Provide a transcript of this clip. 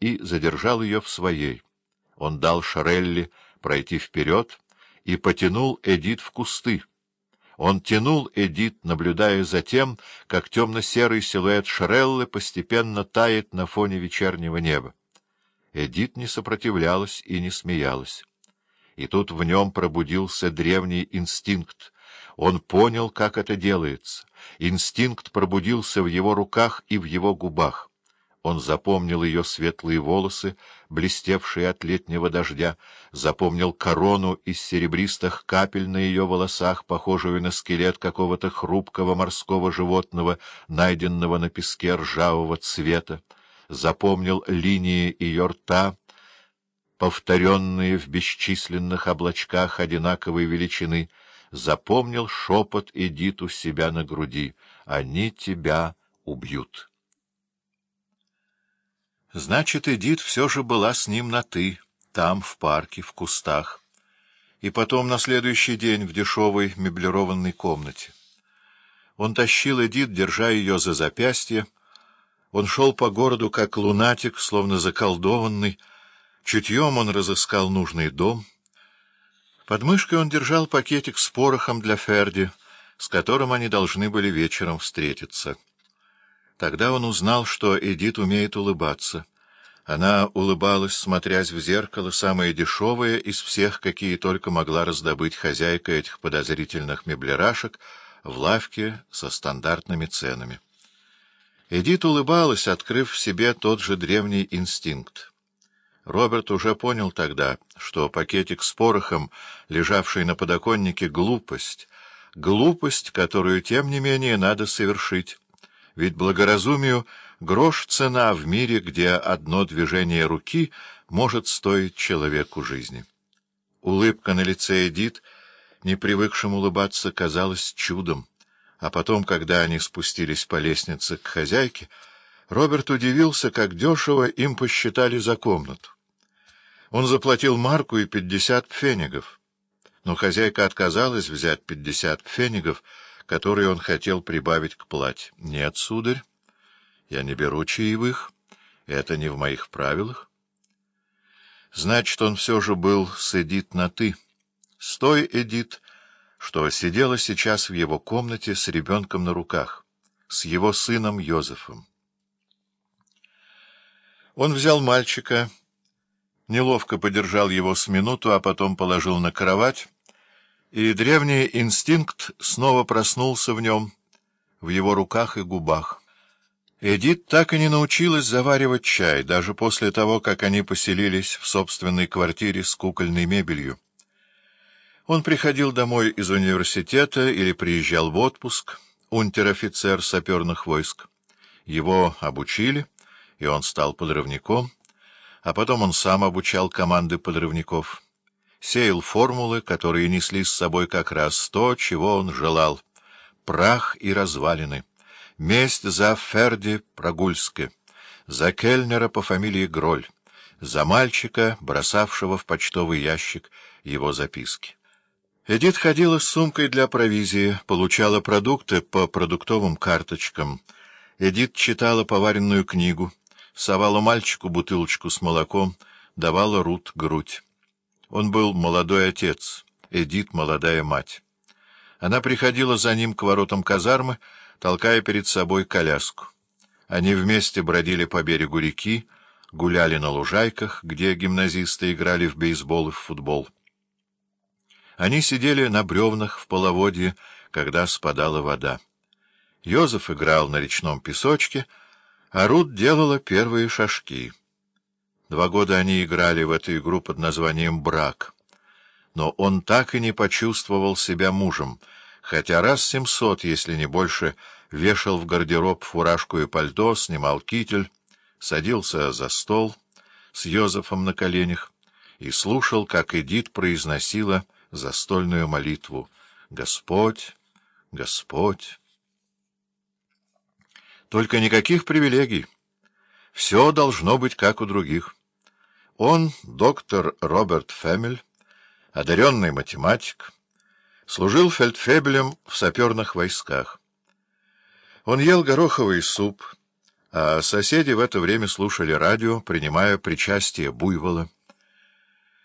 и задержал ее в своей. Он дал Шарелли пройти вперед и потянул Эдит в кусты. Он тянул Эдит, наблюдая за тем, как темно-серый силуэт Шареллы постепенно тает на фоне вечернего неба. Эдит не сопротивлялась и не смеялась. И тут в нем пробудился древний инстинкт. Он понял, как это делается. Инстинкт пробудился в его руках и в его губах. Он запомнил ее светлые волосы, блестевшие от летнего дождя, запомнил корону из серебристых капель на ее волосах, похожую на скелет какого-то хрупкого морского животного, найденного на песке ржавого цвета, запомнил линии ее рта, повторенные в бесчисленных облачках одинаковой величины, запомнил шепот Эдит у себя на груди «Они тебя убьют». Значит, Эдит все же была с ним на «ты», там, в парке, в кустах. И потом на следующий день в дешевой меблированной комнате. Он тащил Эдит, держа ее за запястье. Он шел по городу, как лунатик, словно заколдованный. Чутьем он разыскал нужный дом. Под мышкой он держал пакетик с порохом для Ферди, с которым они должны были вечером встретиться. Тогда он узнал, что Эдит умеет улыбаться. Она улыбалась, смотрясь в зеркало, самое дешевое из всех, какие только могла раздобыть хозяйка этих подозрительных меблерашек в лавке со стандартными ценами. Эдит улыбалась, открыв в себе тот же древний инстинкт. Роберт уже понял тогда, что пакетик с порохом, лежавший на подоконнике, — глупость, глупость, которую, тем не менее, надо совершить ведь благоразумию грош цена в мире, где одно движение руки может стоить человеку жизни. Улыбка на лице Эдит, не привыкшим улыбаться, казалась чудом. А потом, когда они спустились по лестнице к хозяйке, Роберт удивился, как дешево им посчитали за комнату. Он заплатил марку и пятьдесят пфенигов. Но хозяйка отказалась взять пятьдесят пфенигов, который он хотел прибавить к плате. — Нет, сударь, я не беру чаевых. Это не в моих правилах. Значит, он все же был с Эдит на «ты». С той Эдит, что сидела сейчас в его комнате с ребенком на руках, с его сыном Йозефом. Он взял мальчика, неловко подержал его с минуту, а потом положил на кровать, и древний инстинкт снова проснулся в нем, в его руках и губах. Эдит так и не научилась заваривать чай, даже после того, как они поселились в собственной квартире с кукольной мебелью. Он приходил домой из университета или приезжал в отпуск, унтер-офицер саперных войск. Его обучили, и он стал подрывником, а потом он сам обучал команды подрывников сеял формулы, которые несли с собой как раз то, чего он желал — прах и развалины, месть за Ферди Прогульске, за Кельнера по фамилии Гроль, за мальчика, бросавшего в почтовый ящик его записки. Эдит ходила с сумкой для провизии, получала продукты по продуктовым карточкам. Эдит читала поваренную книгу, совала мальчику бутылочку с молоком, давала Рут грудь. Он был молодой отец, Эдит — молодая мать. Она приходила за ним к воротам казармы, толкая перед собой коляску. Они вместе бродили по берегу реки, гуляли на лужайках, где гимназисты играли в бейсбол и в футбол. Они сидели на бревнах в половодье, когда спадала вода. Йозеф играл на речном песочке, а Рут делала первые шажки — Два года они играли в эту игру под названием «Брак». Но он так и не почувствовал себя мужем, хотя раз семьсот, если не больше, вешал в гардероб фуражку и пальто, снимал китель, садился за стол с Йозефом на коленях и слушал, как Эдит произносила застольную молитву «Господь, Господь». Только никаких привилегий. Все должно быть как у других. Он, доктор Роберт Фемель, одаренный математик, служил фельдфебелем в саперных войсках. Он ел гороховый суп, а соседи в это время слушали радио, принимая причастие буйвола.